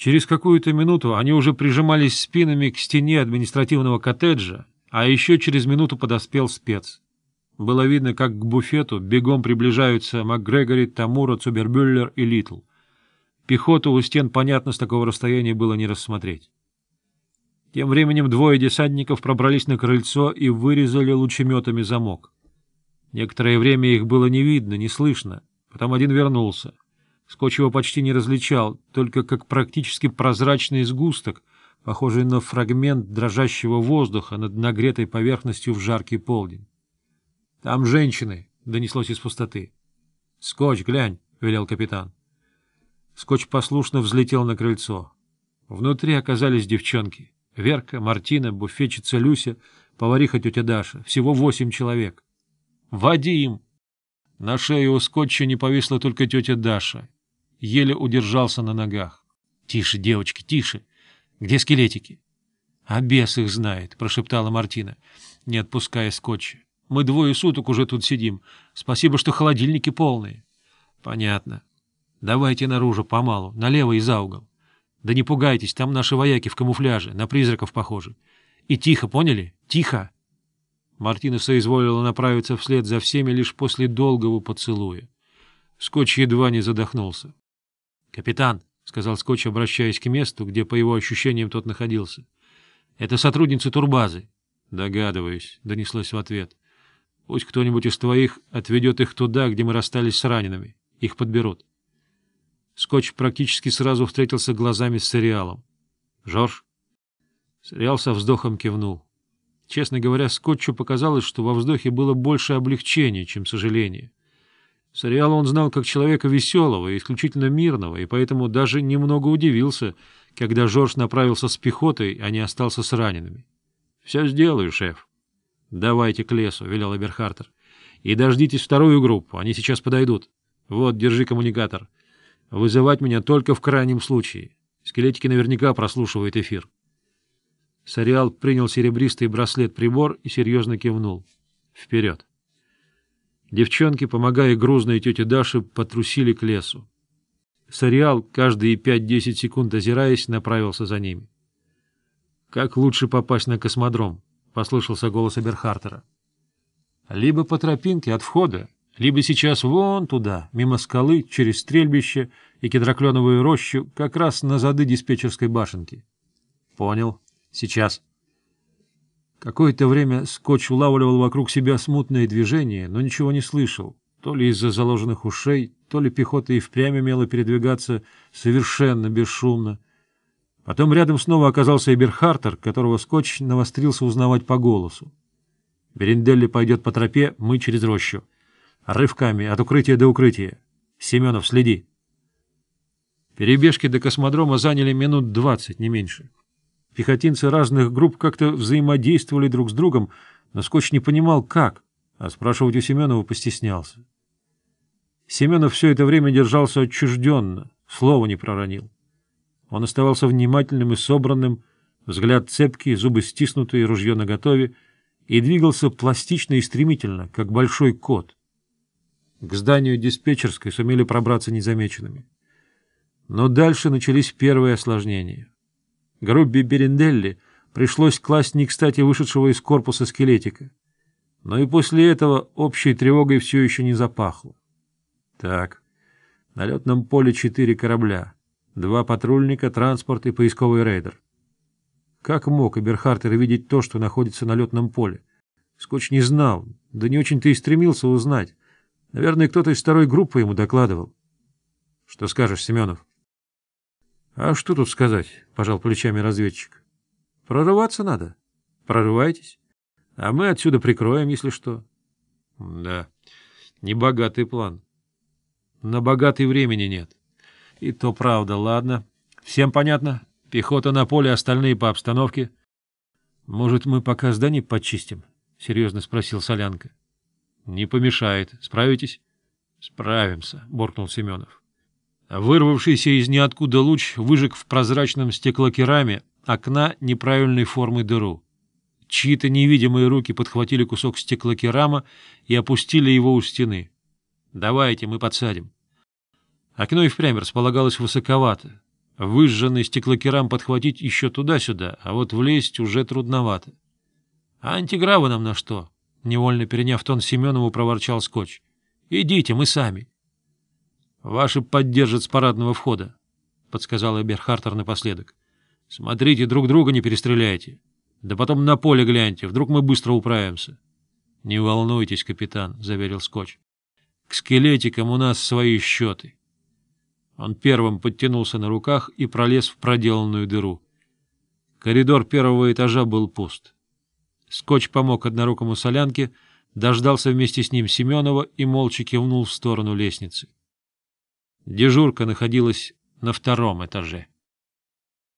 Через какую-то минуту они уже прижимались спинами к стене административного коттеджа, а еще через минуту подоспел спец. Было видно, как к буфету бегом приближаются МакГрегори, Тамура, Цубербюллер и Литл. Пехоту у стен, понятно, с такого расстояния было не рассмотреть. Тем временем двое десантников пробрались на крыльцо и вырезали лучеметами замок. Некоторое время их было не видно, не слышно, потом один вернулся. Скотч его почти не различал, только как практически прозрачный сгусток, похожий на фрагмент дрожащего воздуха над нагретой поверхностью в жаркий полдень. — Там женщины! — донеслось из пустоты. — Скотч, глянь! — велел капитан. Скотч послушно взлетел на крыльцо. Внутри оказались девчонки. Верка, Мартина, буфетчица Люся, повариха тетя Даша. Всего восемь человек. — Вадим! На шее у Скотча не повисла только тетя Даша еле удержался на ногах. — Тише, девочки, тише. Где скелетики? — А бес их знает, — прошептала Мартина, не отпуская скотча. — Мы двое суток уже тут сидим. Спасибо, что холодильники полные. — Понятно. Давайте наружу, помалу, налево и за угол. Да не пугайтесь, там наши вояки в камуфляже, на призраков похожи. И тихо, поняли? Тихо! Мартина соизволила направиться вслед за всеми лишь после долгого поцелуя. Скотч едва не задохнулся. «Капитан», — сказал Скотч, обращаясь к месту, где, по его ощущениям, тот находился, — «это сотрудница турбазы». «Догадываюсь», — донеслось в ответ. «Пусть кто-нибудь из твоих отведет их туда, где мы расстались с ранеными. Их подберут». Скотч практически сразу встретился глазами с сериалом. «Жорж?» Сериал со вздохом кивнул. Честно говоря, Скотчу показалось, что во вздохе было больше облегчения, чем сожаления. Сориала он знал как человека веселого и исключительно мирного, и поэтому даже немного удивился, когда Жорж направился с пехотой, а не остался с ранеными. — Все сделаю, шеф. — Давайте к лесу, — велел Эберхартер. — И дождитесь вторую группу, они сейчас подойдут. Вот, держи коммуникатор. Вызывать меня только в крайнем случае. Скелетики наверняка прослушивают эфир. Сориал принял серебристый браслет-прибор и серьезно кивнул. — Вперед! Девчонки, помогая грузной тете Даше, потрусили к лесу. Сариал, каждые 5-10 секунд озираясь, направился за ними. «Как лучше попасть на космодром?» — послышался голос Эберхартера. «Либо по тропинке от входа, либо сейчас вон туда, мимо скалы, через стрельбище и кедрокленовую рощу, как раз на зады диспетчерской башенки». «Понял. Сейчас». Какое-то время скотч улавливал вокруг себя смутное движение, но ничего не слышал, то ли из-за заложенных ушей, то ли пехота и впрямь умела передвигаться совершенно бесшумно. Потом рядом снова оказался Эберхартер, которого скотч навострился узнавать по голосу. Беренделли пойдет по тропе, мы через рощу. Рывками, от укрытия до укрытия. Семенов, следи. Перебежки до космодрома заняли минут двадцать, не меньше. Пехотинцы разных групп как-то взаимодействовали друг с другом, но Скотч не понимал, как, а спрашивать у Семенова постеснялся. Семенов все это время держался отчужденно, слова не проронил. Он оставался внимательным и собранным, взгляд цепкий, зубы стиснутые, ружье наготове, и двигался пластично и стремительно, как большой кот. К зданию диспетчерской сумели пробраться незамеченными. Но дальше начались первые осложнения. Грубби Беренделли пришлось класть не кстати вышедшего из корпуса скелетика. Но и после этого общей тревогой все еще не запахло. Так, на летном поле четыре корабля, два патрульника, транспорт и поисковый рейдер. Как мог Эберхартер видеть то, что находится на летном поле? Скотч не знал, да не очень-то и стремился узнать. Наверное, кто-то из второй группы ему докладывал. — Что скажешь, Семенов? А что тут сказать, пожал плечами разведчик. Прорываться надо. Прорывайтесь. А мы отсюда прикроем, если что. Да, небогатый план. На богатый времени нет. И то правда, ладно. Всем понятно? Пехота на поле, остальные по обстановке. Может, мы пока здание подчистим? Серьезно спросил Солянка. Не помешает. Справитесь? Справимся, буркнул Семенов. А вырвавшийся из ниоткуда луч выжег в прозрачном стеклокераме окна неправильной формы дыру. Чьи-то невидимые руки подхватили кусок стеклокерама и опустили его у стены. «Давайте, мы подсадим». Окно и впрямь располагалось высоковато. Выжженный стеклокерам подхватить еще туда-сюда, а вот влезть уже трудновато. «А антигравы нам на что?» — невольно переняв тон Семенову, проворчал скотч. «Идите, мы сами». Ваши поддержат с парадного входа, — подсказал Эберхартер напоследок. — Смотрите, друг друга не перестреляйте. Да потом на поле гляньте, вдруг мы быстро управимся. — Не волнуйтесь, капитан, — заверил Скотч. — К скелетикам у нас свои счеты. Он первым подтянулся на руках и пролез в проделанную дыру. Коридор первого этажа был пуст. Скотч помог однорукому солянке, дождался вместе с ним Семенова и молча кивнул в сторону лестницы. — Дежурка находилась на втором этаже.